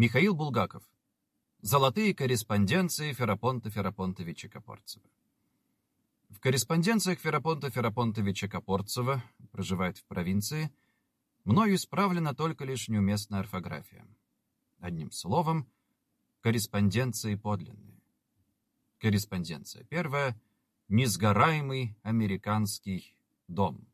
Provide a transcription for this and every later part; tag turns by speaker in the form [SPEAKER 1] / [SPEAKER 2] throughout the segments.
[SPEAKER 1] Михаил Булгаков. Золотые корреспонденции Ферапонта Ферапонтовича Копорцева. В корреспонденциях Ферапонта Ферапонтовича Копорцева, проживает в провинции, мною исправлена только лишь неуместная орфография. Одним словом, корреспонденции подлинные. Корреспонденция первая – несгораемый американский дом.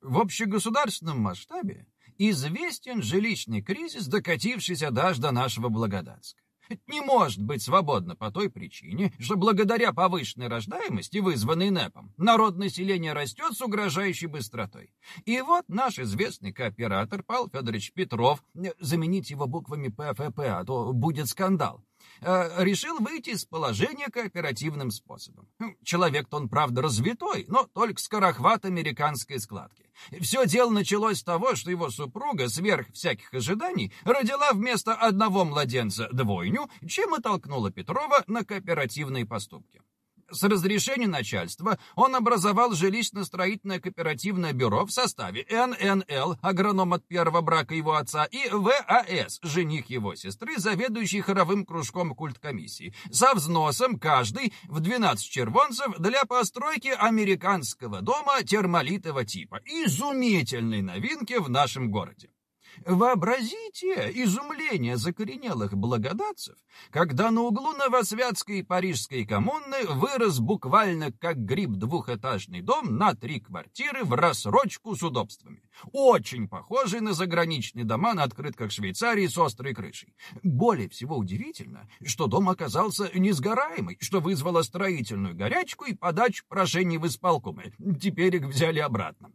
[SPEAKER 1] В общегосударственном масштабе известен жилищный кризис, докатившийся даже до нашего Благодатска. Не может быть свободно по той причине, что благодаря повышенной рождаемости, вызванной НЭПом, народ населения растет с угрожающей быстротой. И вот наш известный кооператор Павел Федорович Петров, заменить его буквами ПФП, а то будет скандал, Э, решил выйти из положения кооперативным способом. Хм, человек-то он, правда, развитой, но только скорохват американской складки. Все дело началось с того, что его супруга, сверх всяких ожиданий, родила вместо одного младенца двойню, чем и толкнула Петрова на кооперативные поступки. С разрешения начальства он образовал жилищно-строительное кооперативное бюро в составе ННЛ, агроном от первого брака его отца, и ВАС, жених его сестры, заведующий хоровым кружком культкомиссии, со взносом каждый в 12 червонцев для постройки американского дома термолитового типа. Изумительной новинки в нашем городе. Вообразите изумление закоренелых благодатцев, когда на углу Новосвятской и Парижской коммуны вырос буквально как гриб двухэтажный дом на три квартиры в рассрочку с удобствами. Очень похожий на заграничные дома на открытках Швейцарии с острой крышей. Более всего удивительно, что дом оказался несгораемый, что вызвало строительную горячку и подачу прошений в исполкомы. Теперь их взяли обратно.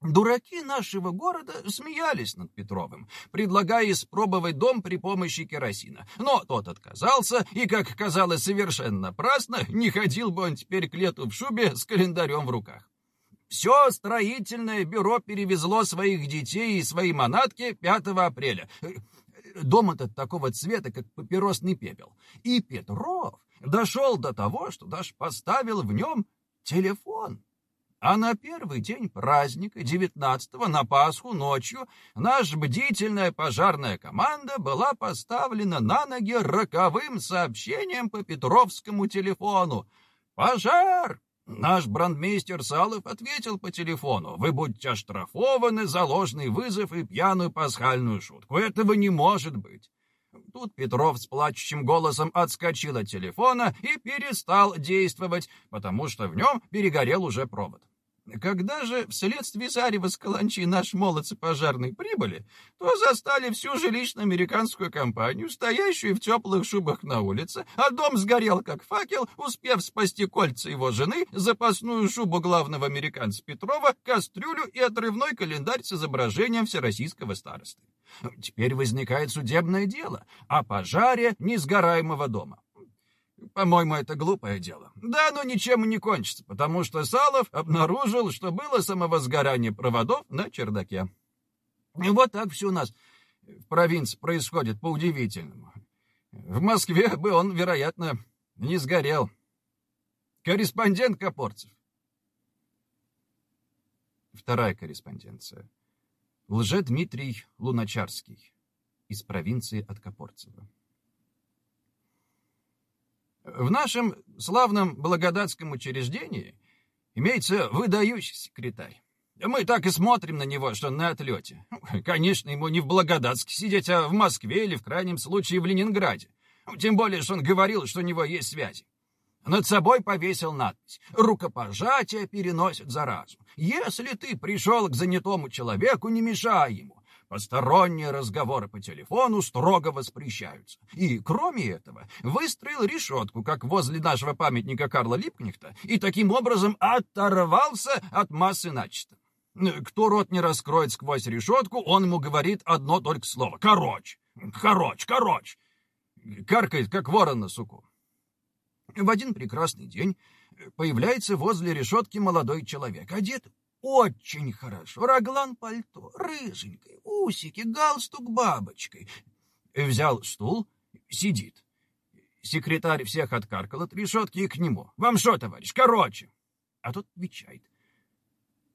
[SPEAKER 1] Дураки нашего города смеялись над Петровым, предлагая испробовать дом при помощи керосина. Но тот отказался, и, как казалось, совершенно праздно, не ходил бы он теперь к лету в шубе с календарем в руках. Все строительное бюро перевезло своих детей и свои манатки 5 апреля. Дом этот такого цвета, как папиросный пепел. И Петров дошел до того, что даже поставил в нем телефон. А на первый день праздника, 19-го, на Пасху, ночью, наша бдительная пожарная команда была поставлена на ноги роковым сообщением по Петровскому телефону. «Пожар!» Наш брандмейстер Салов ответил по телефону. «Вы будете оштрафованы за ложный вызов и пьяную пасхальную шутку. Этого не может быть». Тут Петров с плачущим голосом отскочил от телефона и перестал действовать, потому что в нем перегорел уже провод. Когда же вследствие зарева с каланчи наш молодцы пожарной прибыли, то застали всю жилищно-американскую компанию, стоящую в теплых шубах на улице, а дом сгорел как факел, успев спасти кольца его жены, запасную шубу главного американца Петрова, кастрюлю и отрывной календарь с изображением всероссийского старосты. Теперь возникает судебное дело о пожаре несгораемого дома. По-моему, это глупое дело. Да, но ничем не кончится, потому что Салов обнаружил, что было самовозгорание проводов на чердаке. И вот так все у нас в провинции происходит по-удивительному. В Москве бы он, вероятно, не сгорел. Корреспондент Копорцев. Вторая корреспонденция. Лже-Дмитрий Луначарский из провинции от Копорцева. В нашем славном Благодатском учреждении имеется выдающийся секретарь. Мы так и смотрим на него, что на отлете. Конечно, ему не в Благодатске сидеть, а в Москве или, в крайнем случае, в Ленинграде. Тем более, что он говорил, что у него есть связи. Над собой повесил надпись «Рукопожатие переносит заразу. Если ты пришел к занятому человеку, не мешай ему. Посторонние разговоры по телефону строго воспрещаются. И, кроме этого, выстроил решетку, как возле нашего памятника Карла Липкнехта, и таким образом оторвался от массы начисто. Кто рот не раскроет сквозь решетку, он ему говорит одно только слово. Короче, короче, короче. Каркает, как ворон на суку. В один прекрасный день появляется возле решетки молодой человек, одет очень хорошо. Раглан пальто, рыженькое, усики, галстук бабочкой. Взял стул, сидит. Секретарь всех откаркал от решетки и к нему. «Вам что, товарищ, короче?» А тот отвечает.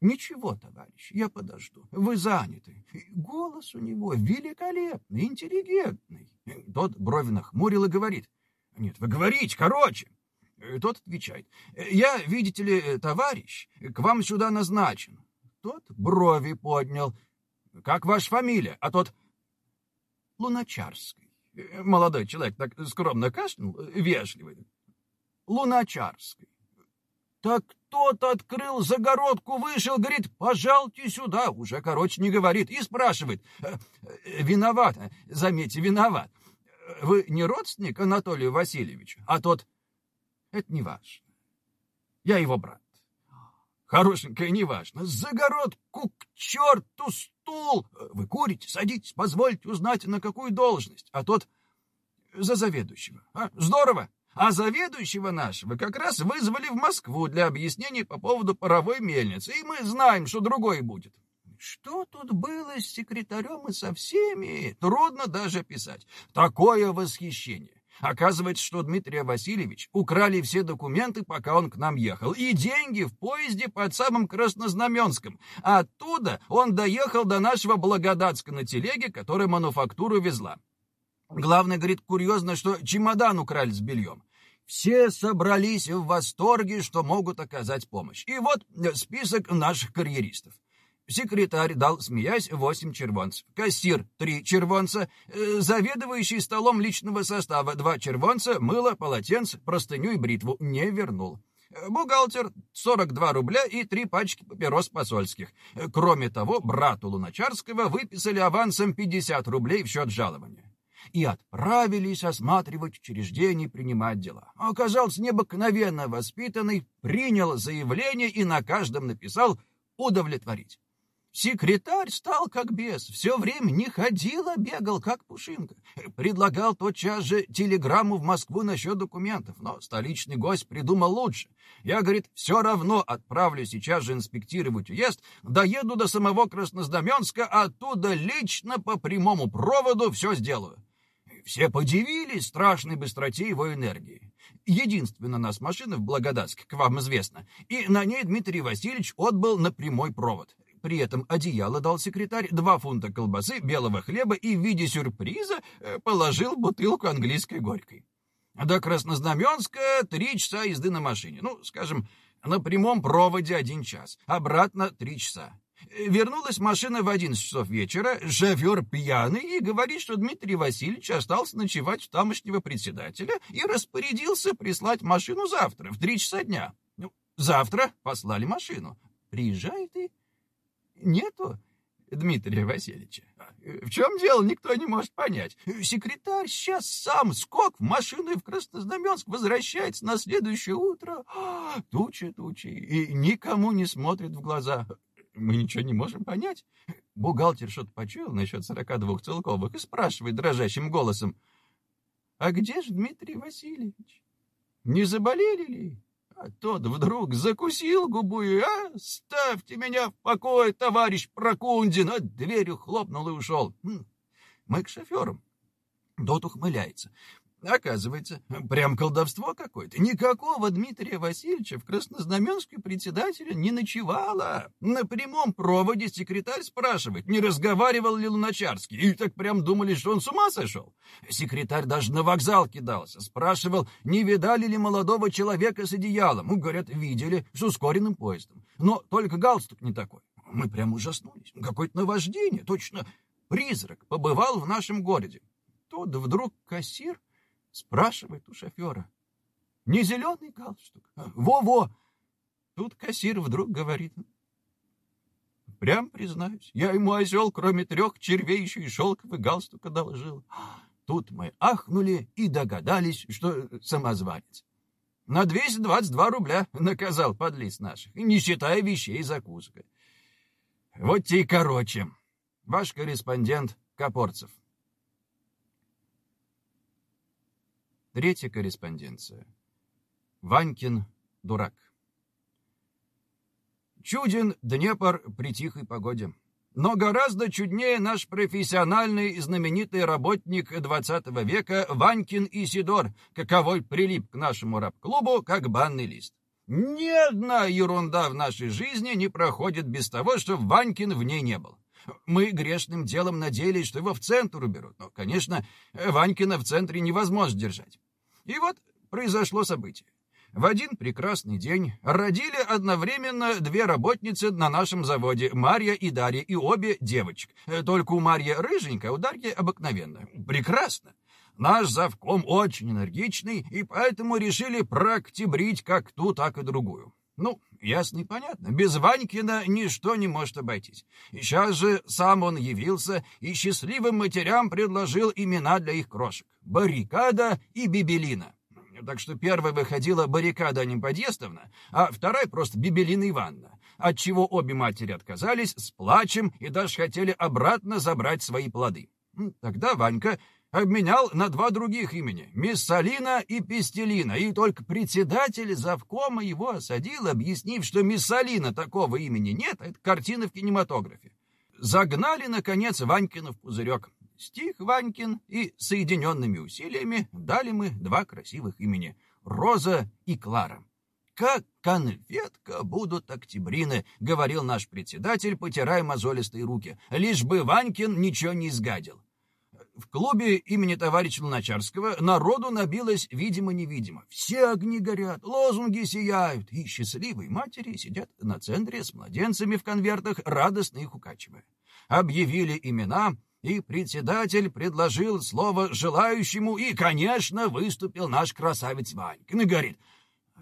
[SPEAKER 1] «Ничего, товарищ, я подожду. Вы заняты. голос у него великолепный, интеллигентный. Тот брови нахмурил и говорит. Нет, вы говорите, короче. Тот отвечает. Я, видите ли, товарищ, к вам сюда назначен. Тот брови поднял. Как ваша фамилия? А тот Луначарский. Молодой человек так скромно кашлянул, вежливый. Луначарский. Так тот открыл загородку, вышел, говорит, пожалуйте сюда. Уже, короче, не говорит. И спрашивает. «Э, э, виноват, заметьте, виноват. Вы не родственник Анатолию Васильевичу? А тот, это не важно. Я его брат. Хорошенькая, не важно. Загородку к черту стул. Вы курите, садитесь, позвольте узнать, на какую должность. А тот за заведующего. А, здорово. А заведующего нашего как раз вызвали в Москву для объяснений по поводу паровой мельницы, и мы знаем, что другой будет. Что тут было с секретарем и со всеми, трудно даже писать. Такое восхищение. Оказывается, что Дмитрий Васильевич украли все документы, пока он к нам ехал, и деньги в поезде под самым Краснознаменском. Оттуда он доехал до нашего Благодатска на телеге, которая мануфактуру везла. Главное, говорит, курьезно, что чемодан украли с бельем. Все собрались в восторге, что могут оказать помощь. И вот список наших карьеристов. Секретарь дал, смеясь, восемь червонцев. Кассир — три червонца. Э, заведующий столом личного состава — два червонца. Мыло, полотенце, простыню и бритву не вернул. Бухгалтер — 42 рубля и три пачки папирос посольских. Кроме того, брату Луначарского выписали авансом 50 рублей в счет жалования и отправились осматривать учреждение и принимать дела. Оказался необыкновенно воспитанный, принял заявление и на каждом написал «удовлетворить». Секретарь стал как бес, все время не ходил, а бегал, как пушинка. Предлагал тотчас же телеграмму в Москву насчет документов, но столичный гость придумал лучше. Я, говорит, все равно отправлю сейчас же инспектировать уезд, доеду до самого Краснознаменска, оттуда лично по прямому проводу все сделаю. Все подивились страшной быстроте его энергии. Единственная нас машина в Благодатске, к вам известно, и на ней Дмитрий Васильевич отбыл на прямой провод. При этом одеяло дал секретарь, два фунта колбасы, белого хлеба и в виде сюрприза э, положил бутылку английской горькой. До Краснознаменска три часа езды на машине. Ну, скажем, на прямом проводе один час. Обратно три часа. Вернулась машина в 11 часов вечера, шофер пьяный и говорит, что Дмитрий Васильевич остался ночевать у тамошнего председателя и распорядился прислать машину завтра, в 3 часа дня. Ну, завтра послали машину. Приезжает и нету Дмитрия Васильевича. В чем дело, никто не может понять. Секретарь сейчас сам скок в машину и в Краснознаменск возвращается на следующее утро. Туча, тучи, и никому не смотрит в глаза мы ничего не можем понять. Бухгалтер что-то почуял насчет сорока двух целковых и спрашивает дрожащим голосом, «А где же Дмитрий Васильевич? Не заболели ли?» А тот вдруг закусил губу и «А, ставьте меня в покой, товарищ Прокундин!» А дверью хлопнул и ушел. Хм, мы к шоферам. Тот ухмыляется. Оказывается, прям колдовство какое-то. Никакого Дмитрия Васильевича в Краснознаменске председателя не ночевало. На прямом проводе секретарь спрашивает, не разговаривал ли Луначарский. И так прям думали, что он с ума сошел. Секретарь даже на вокзал кидался. Спрашивал, не видали ли молодого человека с одеялом. Ну, говорят, видели, с ускоренным поездом. Но только галстук не такой. Мы прям ужаснулись. Какое-то наваждение, точно призрак побывал в нашем городе. Тут вдруг кассир Спрашивает у шофера. Не зеленый галстук? А, во-во! Тут кассир вдруг говорит. Прям признаюсь, я ему осел, кроме трех червей, еще и шелковый галстука доложил. Тут мы ахнули и догадались, что самозванец. На 222 рубля наказал подлиц наших, не считая вещей и закуска. Вот те и короче. Ваш корреспондент Копорцев. Третья корреспонденция. Ванькин дурак. Чуден Днепр при тихой погоде. Но гораздо чуднее наш профессиональный и знаменитый работник XX века Ванькин Исидор, каковой прилип к нашему раб-клубу, как банный лист. Ни одна ерунда в нашей жизни не проходит без того, что Ванькин в ней не был. Мы грешным делом надеялись, что его в центр уберут. Но, конечно, Ванькина в центре невозможно держать. И вот произошло событие. В один прекрасный день родили одновременно две работницы на нашем заводе, Марья и Дарья, и обе девочек. Только у Марьи рыженькая, у Дарьи обыкновенная. Прекрасно. Наш завком очень энергичный, и поэтому решили прооктябрить как ту, так и другую. Ну, ясно и понятно, без Ванькина ничто не может обойтись. И сейчас же сам он явился и счастливым матерям предложил имена для их крошек — Баррикада и Бибелина так что первая выходила баррикада Анимподъестовна, а вторая просто Бибелина Ивановна, отчего обе матери отказались с плачем и даже хотели обратно забрать свои плоды. Тогда Ванька обменял на два других имени — Миссалина и Пестелина, и только председатель завкома его осадил, объяснив, что Миссалина такого имени нет, а это картина в кинематографе. Загнали, наконец, Ванькина в пузырек. Стих Ванькин, и соединенными усилиями дали мы два красивых имени — Роза и Клара. «Как конфетка будут октябрины», — говорил наш председатель, потирая мозолистые руки, «лишь бы Ванькин ничего не изгадил». В клубе имени товарища Луначарского народу набилось видимо-невидимо. Все огни горят, лозунги сияют, и счастливые матери сидят на центре с младенцами в конвертах, радостно их укачивая. Объявили имена — и председатель предложил слово желающему, и, конечно, выступил наш красавец Ванькин и говорит,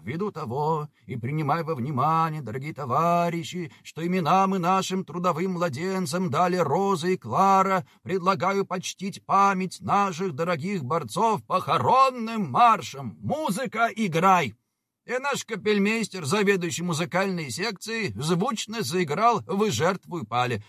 [SPEAKER 1] «Ввиду того и принимая во внимание, дорогие товарищи, что имена мы нашим трудовым младенцам дали Роза и Клара, предлагаю почтить память наших дорогих борцов похоронным маршем. Музыка, играй!» И наш капельмейстер, заведующий музыкальной секцией, звучно заиграл «Вы жертву пали»,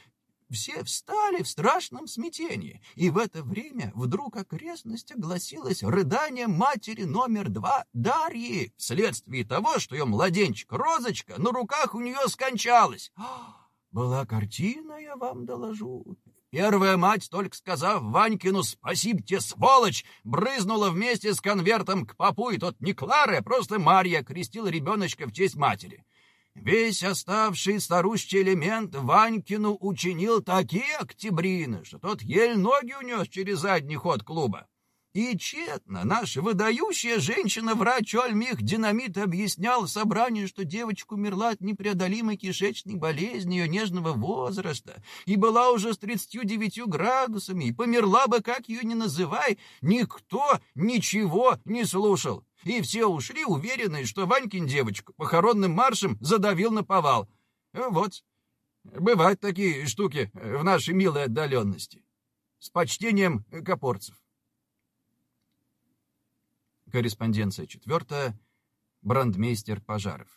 [SPEAKER 1] все встали в страшном смятении, и в это время вдруг окрестность огласилась рыданием матери номер два Дарьи, вследствие того, что ее младенчик Розочка на руках у нее скончалась. Была картина, я вам доложу. Первая мать, только сказав Ванькину «Спасибо тебе, сволочь!», брызнула вместе с конвертом к папу, и тот не Клара, а просто Марья крестила ребеночка в честь матери. Весь оставший старущий элемент Ванькину учинил такие октябрины, что тот еле ноги унес через задний ход клуба. И тщетно наша выдающая женщина-врач Ольмих Динамит объяснял собранию, что девочка умерла от непреодолимой кишечной болезни ее нежного возраста и была уже с 39 градусами, и померла бы, как ее ни называй, никто ничего не слушал. И все ушли, уверенные, что Ванькин девочку похоронным маршем задавил на повал. Вот, бывают такие штуки в нашей милой отдаленности. С почтением Копорцев. Корреспонденция четвертая. Брандмейстер Пожаров.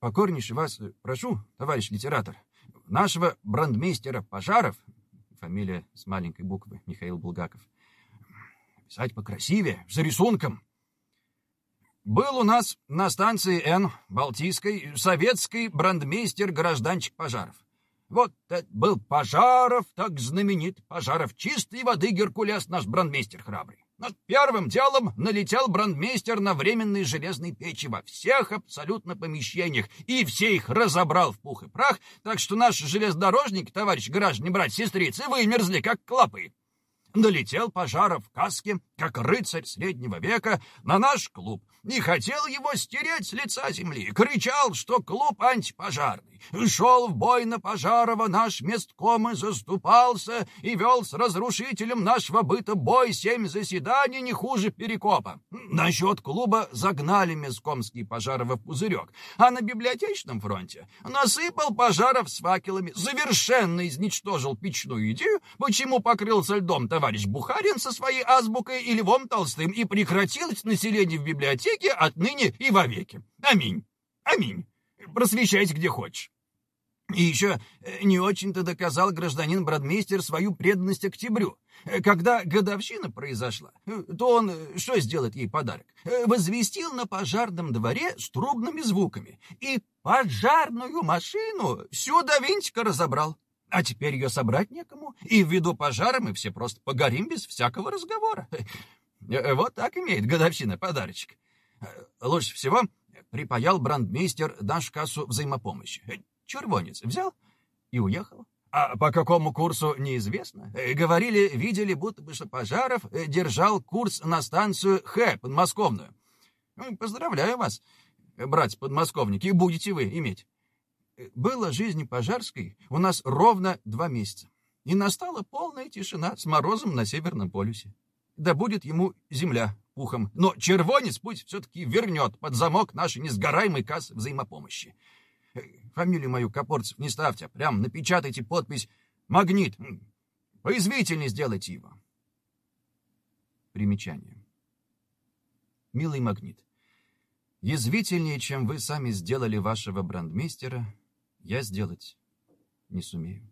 [SPEAKER 1] Покорнейше вас прошу, товарищ литератор, нашего брандмейстера Пожаров, фамилия с маленькой буквы Михаил Булгаков, писать покрасивее, с рисунком. Был у нас на станции Н, Балтийской, советский брандмейстер-гражданчик Пожаров. Вот это был Пожаров, так знаменит Пожаров, чистой воды Геркулес наш брандмейстер храбрый. Над первым делом налетел брандмейстер на временные железные печи во всех абсолютно помещениях и все их разобрал в пух и прах, так что наши железнодорожники, товарищ граждане, брать сестрицы, вымерзли, как клопы. Налетел Пожаров в каске, как рыцарь среднего века, на наш клуб и хотел его стереть с лица земли. Кричал, что клуб антипожарный. Шел в бой на Пожарова наш местком и заступался, и вел с разрушителем нашего быта бой семь заседаний не хуже Перекопа. Насчет клуба загнали месткомский Пожарова в пузырек, а на библиотечном фронте насыпал Пожаров с факелами, совершенно изничтожил печную идею, почему покрылся льдом товарищ Бухарин со своей азбукой и Львом Толстым, и прекратилось население в библиотеке отныне и вовеки. Аминь. Аминь. Просвещайся где хочешь. И еще э, не очень-то доказал гражданин Брадмейстер свою преданность октябрю. Э, когда годовщина произошла, э, то он что сделает ей подарок? Возвестил на пожарном дворе с трубными звуками. И пожарную машину всю до винтика разобрал. А теперь ее собрать некому, и ввиду пожара мы все просто погорим без всякого разговора. Вот так имеет годовщина подарочек. Лучше всего припаял брандмейстер нашу кассу взаимопомощи. Червонец взял, И уехал? А по какому курсу, неизвестно. Э, говорили, видели, будто бы Пожаров э, держал курс на станцию Х, подмосковную. Ну, поздравляю вас, братья подмосковники, будете вы иметь. Э, было жизни Пожарской у нас ровно два месяца. И настала полная тишина с морозом на Северном полюсе. Да будет ему земля пухом. Но червонец пусть все-таки вернет под замок нашей несгораемой кассы взаимопомощи. Фамилию мою Копорцев не ставьте, прям напечатайте подпись «Магнит». Поязвительнее сделайте его. Примечание. Милый Магнит, язвительнее, чем вы сами сделали вашего брандмейстера, я сделать не сумею.